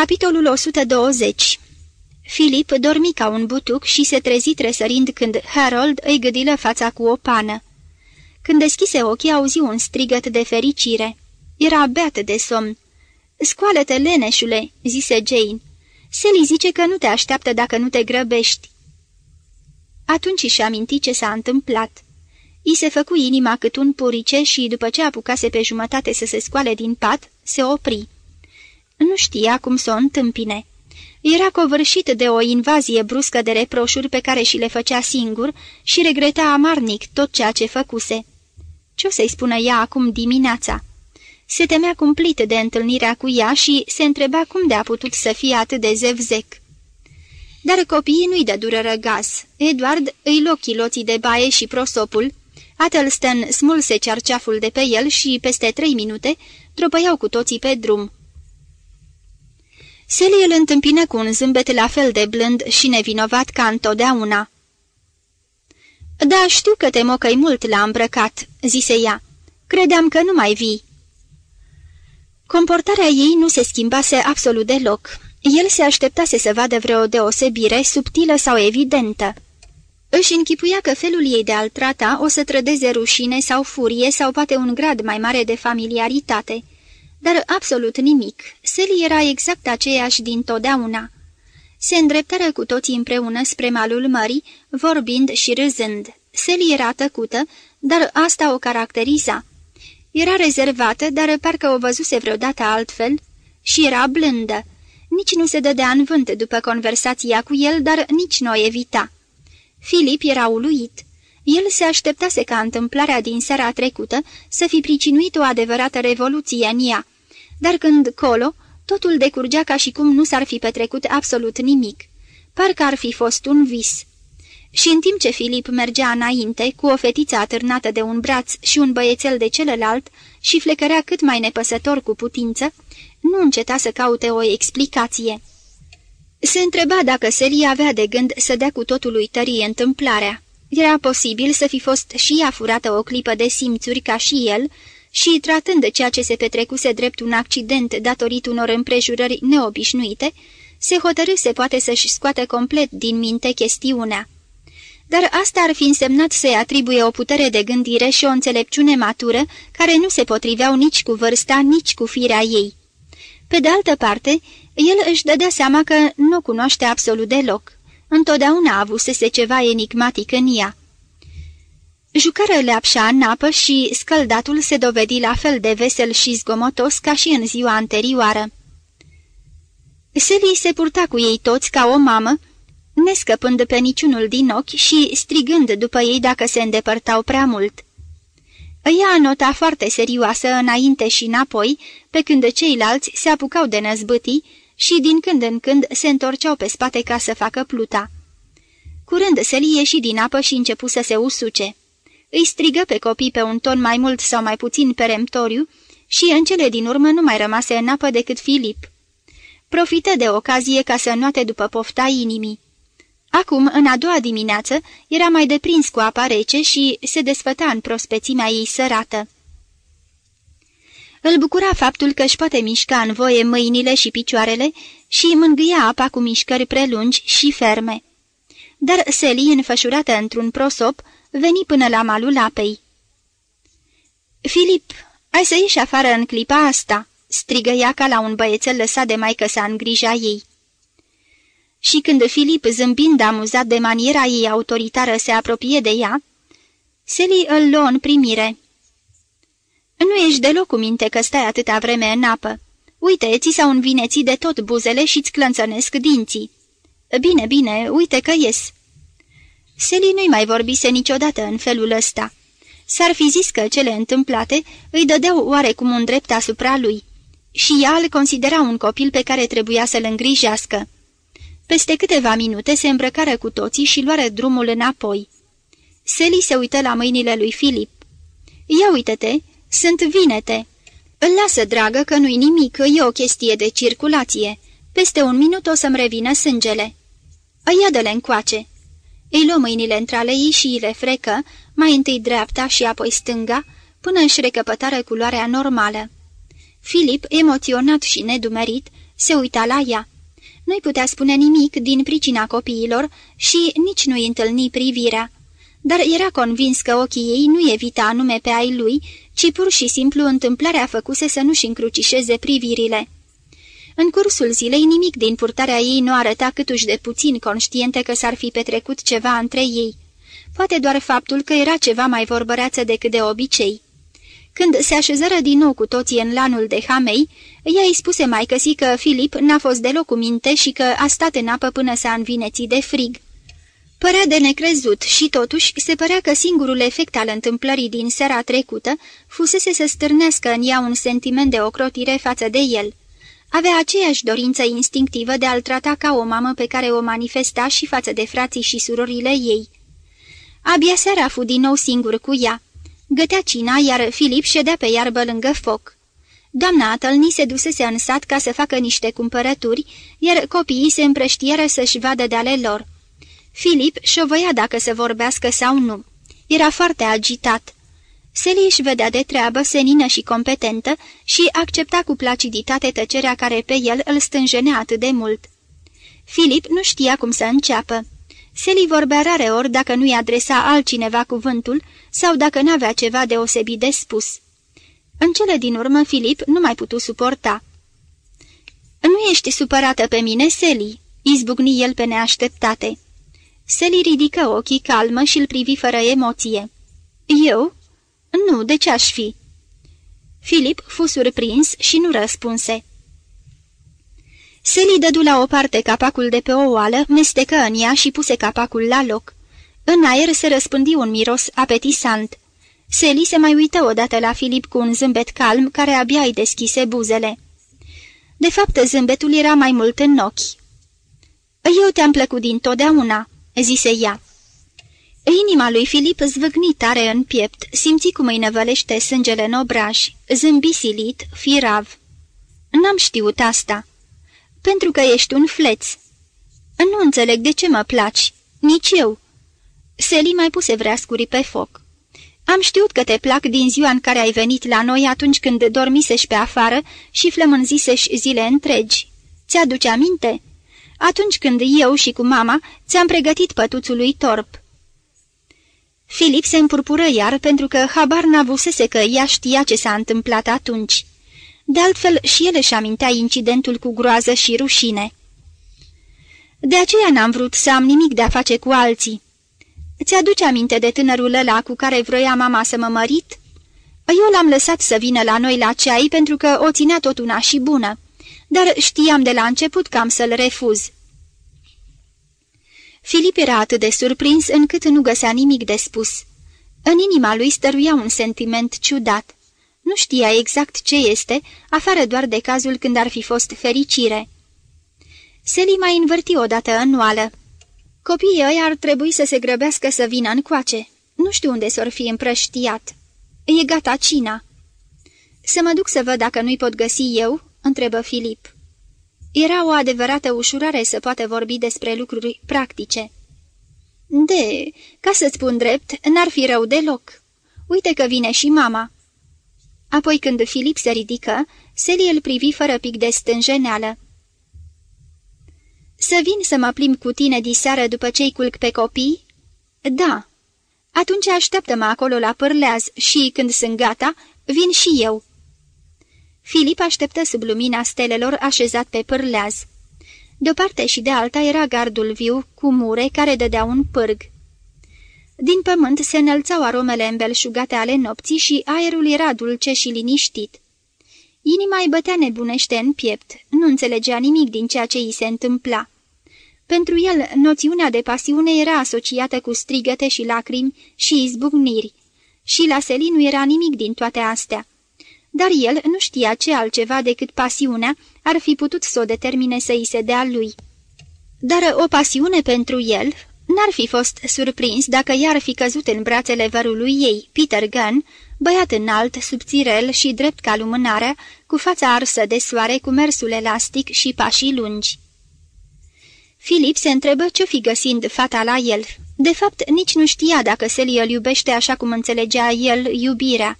Capitolul 120 Filip dormi ca un butuc și se trezi tresărind când Harold îi gâdilă fața cu o pană. Când deschise ochii, auzi un strigăt de fericire. Era beat de somn. Scoală-te, leneșule," zise Jane. Sally zice că nu te așteaptă dacă nu te grăbești." Atunci și aminti ce s-a întâmplat. I se făcu inima cât un purice și, după ce apucase pe jumătate să se scoale din pat, se opri. Nu știa cum să o întâmpine. Era covârșit de o invazie bruscă de reproșuri pe care și le făcea singur și regreta amarnic tot ceea ce făcuse. Ce o să-i spună ea acum dimineața? Se temea cumplit de întâlnirea cu ea și se întreba cum de-a putut să fie atât de zevzec. Dar copiii nu-i dă dură răgaz. Edward îi loc chiloții de baie și prosopul, Atelston smulse cearceaful de pe el și, peste trei minute, tropăiau cu toții pe drum. Sally îl întâmpină cu un zâmbet la fel de blând și nevinovat ca întotdeauna. Da, știu că te mocăi mult la îmbrăcat," zise ea. Credeam că nu mai vii." Comportarea ei nu se schimbase absolut deloc. El se așteptase să vadă vreo deosebire, subtilă sau evidentă. Își închipuia că felul ei de a-l trata o să trădeze rușine sau furie sau poate un grad mai mare de familiaritate. Dar absolut nimic. Sally era exact aceeași din totdeauna. Se îndreptară cu toții împreună spre malul mării, vorbind și râzând. Sally era tăcută, dar asta o caracteriza. Era rezervată, dar parcă o văzuse vreodată altfel și era blândă. Nici nu se dădea în vânt după conversația cu el, dar nici nu o evita. Filip era uluit. El se așteptase ca întâmplarea din seara trecută să fi pricinuit o adevărată revoluție în ea, dar când colo, totul decurgea ca și cum nu s-ar fi petrecut absolut nimic. Parcă ar fi fost un vis. Și în timp ce Filip mergea înainte, cu o fetiță atârnată de un braț și un băiețel de celălalt, și flecărea cât mai nepăsător cu putință, nu înceta să caute o explicație. Se întreba dacă Sally avea de gând să dea cu totul uitării întâmplarea. Era posibil să fi fost și ea furată o clipă de simțuri ca și el și, tratând de ceea ce se petrecuse drept un accident datorit unor împrejurări neobișnuite, se hotărâse poate să-și scoată complet din minte chestiunea. Dar asta ar fi însemnat să-i atribuie o putere de gândire și o înțelepciune matură care nu se potriveau nici cu vârsta, nici cu firea ei. Pe de altă parte, el își dădea seama că nu o cunoaște absolut deloc. Întotdeauna avusese ceva enigmatic în ea. Jucară leapșa în apă și scăldatul se dovedi la fel de vesel și zgomotos ca și în ziua anterioară. Sally se purta cu ei toți ca o mamă, nescăpând pe niciunul din ochi și strigând după ei dacă se îndepărtau prea mult. Ea nota foarte serioasă înainte și înapoi, pe când ceilalți se apucau de năzbâtii și din când în când se întorceau pe spate ca să facă pluta. Curând se lie și din apă și începu să se usuce. Îi strigă pe copii pe un ton mai mult sau mai puțin peremptoriu și în cele din urmă nu mai rămase în apă decât Filip. Profită de ocazie ca să noate după pofta inimii. Acum, în a doua dimineață, era mai deprins cu apa rece și se desfăta în prospețimea ei sărată. Îl bucura faptul că își poate mișca în voie mâinile și picioarele și mângâia apa cu mișcări prelungi și ferme. Dar Seli, înfășurată într-un prosop, veni până la malul apei. Filip, ai să ieși afară în clipa asta!" strigă ea ca la un băiețel lăsat de maică sa în grija ei. Și când Filip, zâmbind amuzat de maniera ei autoritară, se apropie de ea, Seli îl luă în primire. Nu ești deloc cu minte că stai atâta vreme în apă. Uite, ți s-au învinețit de tot buzele și-ți clănțănesc dinții." Bine, bine, uite că ies." Seli nu-i mai vorbise niciodată în felul ăsta. S-ar fi zis că cele întâmplate îi dădeau oarecum un drept asupra lui și ea îl considera un copil pe care trebuia să-l îngrijească. Peste câteva minute se îmbrăcară cu toții și luară drumul înapoi. Seli se uită la mâinile lui Filip. Ia uite-te, sunt vinete." Îl lasă, dragă, că nu-i nimic, e o chestie de circulație. Peste un minut o să-mi revină sângele." Ia de-le încoace." Îi luă mâinile între ale ei și îi le frecă, mai întâi dreapta și apoi stânga, până își recăpătară culoarea normală. Filip, emoționat și nedumerit, Se uita la ea. Nu-i putea spune nimic din pricina copiilor și nici nu-i întâlni privirea. Dar era convins că ochii ei nu evita anume pe ai lui, ci pur și simplu întâmplarea făcuse să nu-și încrucișeze privirile. În cursul zilei nimic din purtarea ei nu arăta câtuși de puțin conștiente că s-ar fi petrecut ceva între ei. Poate doar faptul că era ceva mai vorbăreață decât de obicei. Când se așezără din nou cu toții în lanul de Hamei, ea îi spuse mai căsi că Filip n-a fost deloc cu minte și că a stat în apă până s-a învinețit de frig. Părea de necrezut și totuși se părea că singurul efect al întâmplării din seara trecută fusese să stârnească în ea un sentiment de ocrotire față de el. Avea aceeași dorință instinctivă de a-l trata ca o mamă pe care o manifesta și față de frații și surorile ei. Abia seara fu din nou singur cu ea. Gătea cina, iar Filip ședea pe iarbă lângă foc. Doamna Atălni se dusese în sat ca să facă niște cumpărături, iar copiii se împrăștieră să-și vadă de ale lor. Filip șovăia dacă să vorbească sau nu. Era foarte agitat. Sally își vedea de treabă, senină și competentă și accepta cu placiditate tăcerea care pe el îl stânjenea atât de mult. Filip nu știa cum să înceapă. Sally vorbea rare ori dacă nu-i adresa altcineva cuvântul sau dacă n-avea ceva deosebit de spus. În cele din urmă, Filip nu mai putu suporta. Nu ești supărată pe mine, Sally?" izbucni el pe neașteptate. Sally ridică ochii calmă și îl privi fără emoție. Eu? Nu, de ce aș fi?" Filip fu surprins și nu răspunse. Sally dădu la o parte capacul de pe o oală, mestecă în ea și puse capacul la loc. În aer se răspândi un miros apetisant. Sally se mai uită odată la Filip cu un zâmbet calm care abia îi deschise buzele. De fapt, zâmbetul era mai mult în ochi. Eu te-am plăcut din totdeauna," zise ea. Inima lui Filip zvâgni tare în piept, simți cum îi năvălește sângele în obraj, zâmbi silit, firav. N-am știut asta." Pentru că ești un fleț." Nu înțeleg de ce mă placi. Nici eu." Seli mai puse vreascuri pe foc. Am știut că te plac din ziua în care ai venit la noi atunci când dormisești pe afară și flămânzisești zile întregi. Ți-aduce aminte? Atunci când eu și cu mama ți-am pregătit pătuțul lui Torp. Filip se împurpură iar pentru că habar n-avusese că ea știa ce s-a întâmplat atunci. De altfel și el își amintea incidentul cu groază și rușine. De aceea n-am vrut să am nimic de a face cu alții. Ți-aduce aminte de tânărul ăla cu care vroia mama să mă mărit? Eu l-am lăsat să vină la noi la ceai pentru că o ținea tot una și bună, dar știam de la început că am să-l refuz. Filip era atât de surprins încât nu găsea nimic de spus. În inima lui stăruia un sentiment ciudat. Nu știa exact ce este, afară doar de cazul când ar fi fost fericire. Seli mai învârti odată în oală. Copiii ăia ar trebui să se grăbească să vină încoace. Nu știu unde s-or fi împrăștiat. E gata cina." Să mă duc să văd dacă nu-i pot găsi eu?" Întrebă Filip. Era o adevărată ușurare să poată vorbi despre lucruri practice. De, ca să-ți spun drept, n-ar fi rău deloc. Uite că vine și mama." Apoi când Filip se ridică, Seli îl privi fără pic de stânjeneală. Să vin să mă plimb cu tine diseară după ce-i culc pe copii?" Da." Atunci așteaptă-mă acolo la pârleaz și, când sunt gata, vin și eu." Filip așteptă sub lumina stelelor așezat pe pârleaz. De o parte și de alta era gardul viu cu mure care dădea un pârg. Din pământ se înălțau aromele îmbelșugate ale nopții și aerul era dulce și liniștit. Inima îi bătea nebunește în piept, nu înțelegea nimic din ceea ce îi se întâmpla. Pentru el, noțiunea de pasiune era asociată cu strigăte și lacrimi și izbucniri, și la Seli nu era nimic din toate astea. Dar el nu știa ce altceva decât pasiunea ar fi putut să o determine să îi se dea lui. Dar o pasiune pentru el N-ar fi fost surprins dacă i-ar fi căzut în brațele vărului ei, Peter Gunn, băiat înalt, subțirel și drept ca lumânarea, cu fața arsă de soare, cu mersul elastic și pașii lungi. Filip se întrebă ce-o fi găsind fata la el. De fapt, nici nu știa dacă Sally îl iubește așa cum înțelegea el iubirea.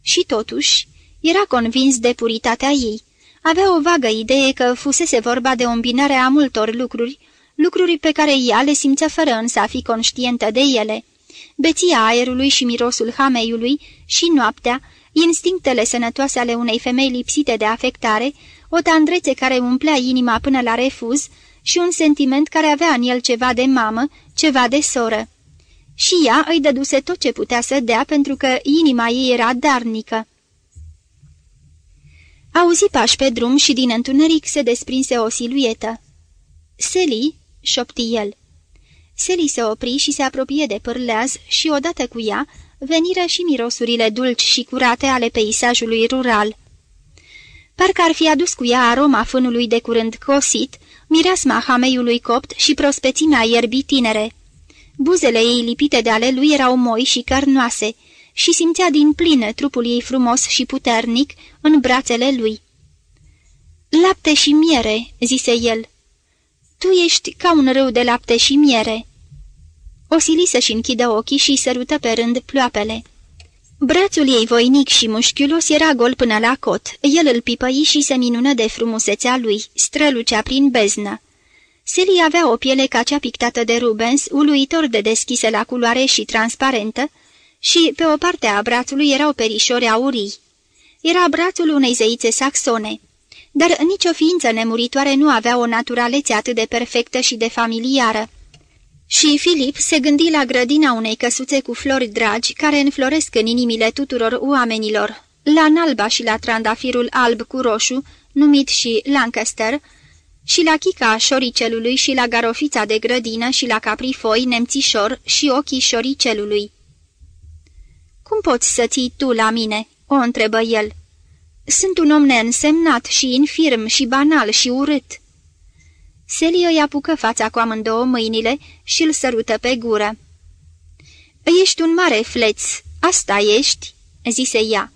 Și totuși, era convins de puritatea ei. Avea o vagă idee că fusese vorba de o îmbinare a multor lucruri, lucruri pe care ea le simțea fără însă a fi conștientă de ele. Beția aerului și mirosul hameiului și noaptea, instinctele sănătoase ale unei femei lipsite de afectare, o tandrețe care umplea inima până la refuz și un sentiment care avea în el ceva de mamă, ceva de soră. Și ea îi dăduse tot ce putea să dea pentru că inima ei era darnică. Auzi pași pe drum și din întuneric se desprinse o siluetă. Seli, șopti el. Seli se opri și se apropie de pârleaz și odată cu ea veniră și mirosurile dulci și curate ale peisajului rural. Parcă ar fi adus cu ea aroma fânului de curând cosit, mireasma hameiului copt și prospețimea ierbii tinere. Buzele ei lipite de ale lui erau moi și carnoase și simțea din plină trupul ei frumos și puternic în brațele lui. Lapte și miere," zise el. Tu ești ca un râu de lapte și miere." Osili să-și închidă ochii și sărută pe rând ploapele. Brațul ei voinic și mușchiulos era gol până la cot. El îl pipăi și se minună de frumusețea lui, strălucea prin beznă. Sally avea o piele ca cea pictată de Rubens, uluitor de deschisă la culoare și transparentă, și pe o parte a brațului erau perișori aurii. Era brațul unei zeițe saxone, dar nicio ființă nemuritoare nu avea o naturalețe atât de perfectă și de familiară. Și Filip se gândi la grădina unei căsuțe cu flori dragi care înfloresc în inimile tuturor oamenilor, la nalba și la trandafirul alb cu roșu, numit și Lancaster, și la chica șoricelului și la garofița de grădină și la caprifoi, nemțișor și ochii șoricelului. Cum poți să ții tu la mine?" o întrebă el. Sunt un om neînsemnat și infirm și banal și urât." Seli îi apucă fața cu amândouă mâinile și îl sărută pe gură. Ești un mare fleț, asta ești," zise ea.